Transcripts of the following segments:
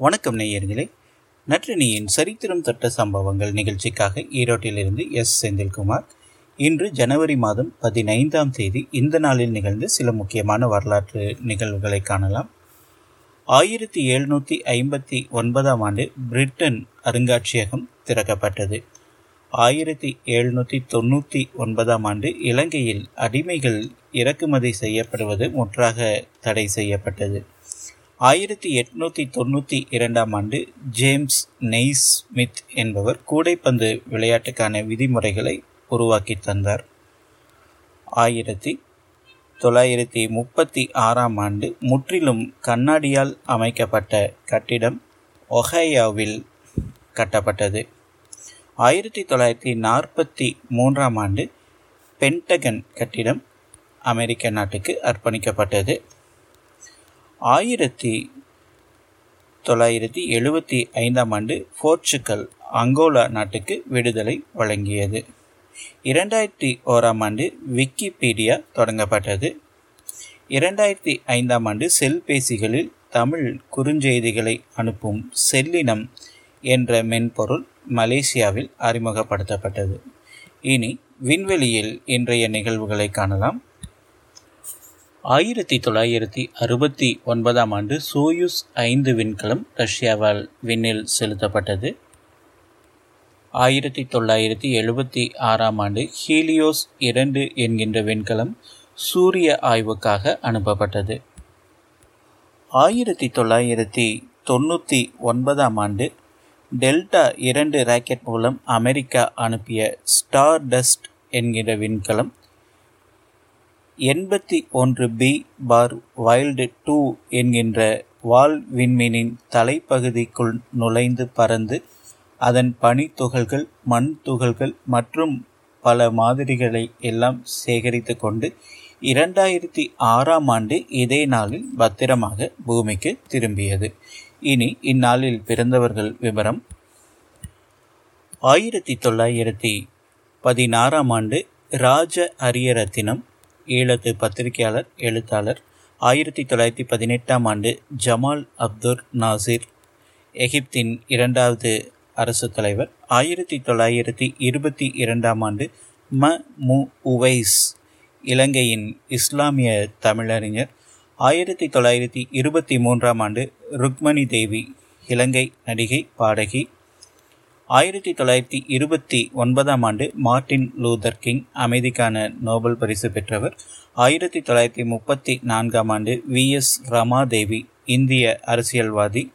வணக்கம் நேயர்களே. நற்றினியின் சரித்திரம் தொட்ட சம்பவங்கள் நிகழ்ச்சிக்காக ஈரோட்டிலிருந்து எஸ். செந்தில்குமார். இன்று ஜனவரி மாதம் பதினைந்தாம் தேதி இந்த நாளில் நிகழ்ந்த சில முக்கியமான வரலாற்று நிகழ்வுகளை காணலாம். ஆயிரத்தி எழுநூற்றி ஐம்பத்தி ஒன்பதாம் ஆண்டு பிரிட்டன் அருங்காட்சியகம் திறக்கப்பட்டது. ஆயிரத்தி எழுநூற்றி தொண்ணூற்றி ஒன்பதாம் ஆண்டு இலங்கையில் அடிமைகள் இறக்குமதி செய்யப்படுவது முற்றாக தடை செய்யப்பட்டது. ஆயிரத்தி எட்நூற்றி தொண்ணூற்றி இரண்டாம் ஆண்டு ஜேம்ஸ் நெய்ஸ் ஸ்மித் என்பவர் கூடைப்பந்து விளையாட்டுக்கான விதிமுறைகளை உருவாக்கி தந்தார். ஆயிரத்தி தொள்ளாயிரத்தி முப்பத்தி ஆறாம் ஆண்டு முற்றிலும் கண்ணாடியால் அமைக்கப்பட்ட கட்டிடம் ஒஹையாவில் கட்டப்பட்டது. ஆயிரத்தி தொள்ளாயிரத்தி நாற்பத்தி மூன்றாம் ஆண்டு பென்டகன் கட்டிடம் அமெரிக்க நாட்டுக்கு அர்ப்பணிக்கப்பட்டது. ஆயிரத்தி தொள்ளாயிரத்தி எழுபத்தி ஐந்தாம் ஆண்டு போர்ச்சுகல் அங்கோலா நாட்டுக்கு விடுதலை வழங்கியது. இரண்டாயிரத்தி ஓராம் ஆண்டு விக்கிபீடியா தொடங்கப்பட்டது. இரண்டாயிரத்தி ஐந்தாம் ஆண்டு செல்பேசிகளில் தமிழ் குறுஞ்செய்திகளை அனுப்பும் செல்லினம் என்ற மென்பொருள் மலேசியாவில் அறிமுகப்படுத்தப்பட்டது. இனி விண்வெளியில் இன்றைய நிகழ்வுகளை காணலாம். ஆயிரத்தி தொள்ளாயிரத்தி அறுபத்தி ஒன்பதாம் ஆண்டு சோயுஸ் ஐந்து விண்கலம் ரஷ்யாவால் விண்ணில் செலுத்தப்பட்டது. ஆயிரத்தி தொள்ளாயிரத்தி எழுபத்தி ஆறாம் ஆண்டு ஹீலியோஸ் இரண்டு என்கின்ற விண்கலம் சூரிய ஆய்வுக்காக அனுப்பப்பட்டது. ஆயிரத்தி தொள்ளாயிரத்தி தொண்ணூற்றி ஒன்பதாம் ஆண்டு டெல்டா இரண்டு ராக்கெட் மூலம் அமெரிக்கா அனுப்பிய ஸ்டார் டஸ்ட் என்கிற விண்கலம் எண்பத்தி ஒன்று பி பார் வைல்டு டூ என்கின்ற வால் விண்மீனின் தலைப்பகுதிக்குள் நுழைந்து பறந்து அதன் பனித்துகள்கள் மண் துகள்கள் மற்றும் பல மாதிரிகளை எல்லாம் சேகரித்து கொண்டு இரண்டாயிரத்தி ஆறாம் ஆண்டு இதே நாளில் பத்திரமாக பூமிக்கு திரும்பியது. இனி இந்நாளில் பிறந்தவர்கள் விவரம். ஆயிரத்தி தொள்ளாயிரத்தி பதினாறாம் ஆண்டு ராஜ அரியரத்தினம் ஈழத்து பத்திரிகையாளர் எழுத்தாளர். ஆயிரத்தி தொள்ளாயிரத்தி பதினெட்டாம் ஆண்டு ஜமால் அப்துர் நாசிர் எகிப்தின் இரண்டாவது அரசு தலைவர். ஆயிரத்தி தொள்ளாயிரத்தி இருபத்தி இரண்டாம் ஆண்டு ம. மு. உவைஸ் இலங்கையின் இஸ்லாமிய தமிழறிஞர். ஆயிரத்தி தொள்ளாயிரத்தி இருபத்தி மூன்றாம் ஆண்டு ருக்மணி தேவி இலங்கை நடிகை பாடகி ஆயிரத்தி தொள்ளாயிரத்தி இருபத்தி ஒன்பதாம் ஆண்டு மார்ட்டின் லூதர் கிங் அமைதிக்கான நோபல் பரிசு பெற்றவர். ஆயிரத்தி தொள்ளாயிரத்தி முப்பத்தி நான்காம் ஆண்டு வி. எஸ். ரமாதேவி இந்திய அரசியல்வாதி.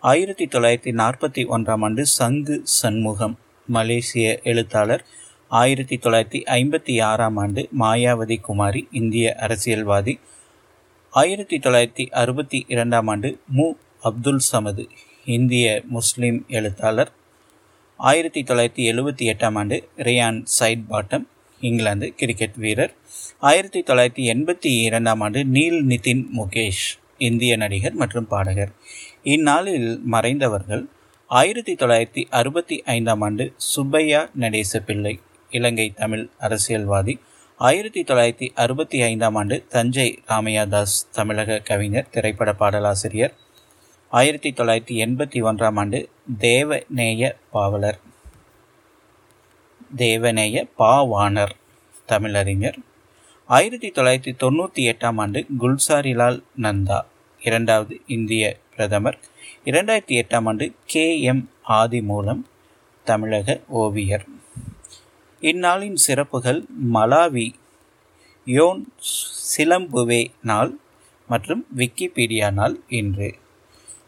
ஆயிரத்தி தொள்ளாயிரத்தி நாற்பத்தி ஒன்றாம் ஆண்டு சங்கு சண்முகம் மலேசிய எழுத்தாளர். ஆயிரத்தி தொள்ளாயிரத்தி ஐம்பத்தி ஆறாம் ஆண்டு மாயாவதி குமாரி இந்திய அரசியல்வாதி. ஆயிரத்தி தொள்ளாயிரத்தி அறுபத்தி இரண்டாம் ஆண்டு மு. அப்துல் சமது இந்திய முஸ்லீம் எழுத்தாளர். ஆயிரத்தி தொள்ளாயிரத்தி எழுபத்தி எட்டாம் ஆண்டு Ryan Sidebottom England cricket வீரர். ஆயிரத்தி தொள்ளாயிரத்தி எண்பத்தி இரண்டாம் ஆண்டு நீல் நிதின் முகேஷ் இந்திய நடிகர் மற்றும் பாடகர். இந்நாளில் மறைந்தவர்கள் ஆயிரத்தி தொள்ளாயிரத்தி அறுபத்தி ஐந்தாம் ஆண்டு சுப்பையா நடேச பிள்ளை இலங்கை தமிழ் அரசியல்வாதி. ஆயிரத்தி தொள்ளாயிரத்தி அறுபத்தி ஐந்தாம் ஆண்டு தஞ்சை ராமையா தாஸ் தமிழக கவிஞர் திரைப்பட பாடலாசிரியர். ஆயிரத்தி தொள்ளாயிரத்தி எண்பத்தி ஒன்றாம் ஆண்டு தேவநேய பாவலர். தேவநேய பாவாணர் தமிழறிஞர். ஆயிரத்தி தொள்ளாயிரத்தி தொண்ணூற்றி எட்டாம் ஆண்டு குல்சாரிலால் நந்தா இரண்டாவது இந்திய பிரதமர். இரண்டாயிரத்தி எட்டாம் ஆண்டு கே எம் ஆதி மூலம் தமிழக ஓவியர். இந்நாளின் சிறப்புகள் மலாவி யோன் சிலம்புவே நாள் மற்றும் விக்கிபீடியா நாள் இன்று.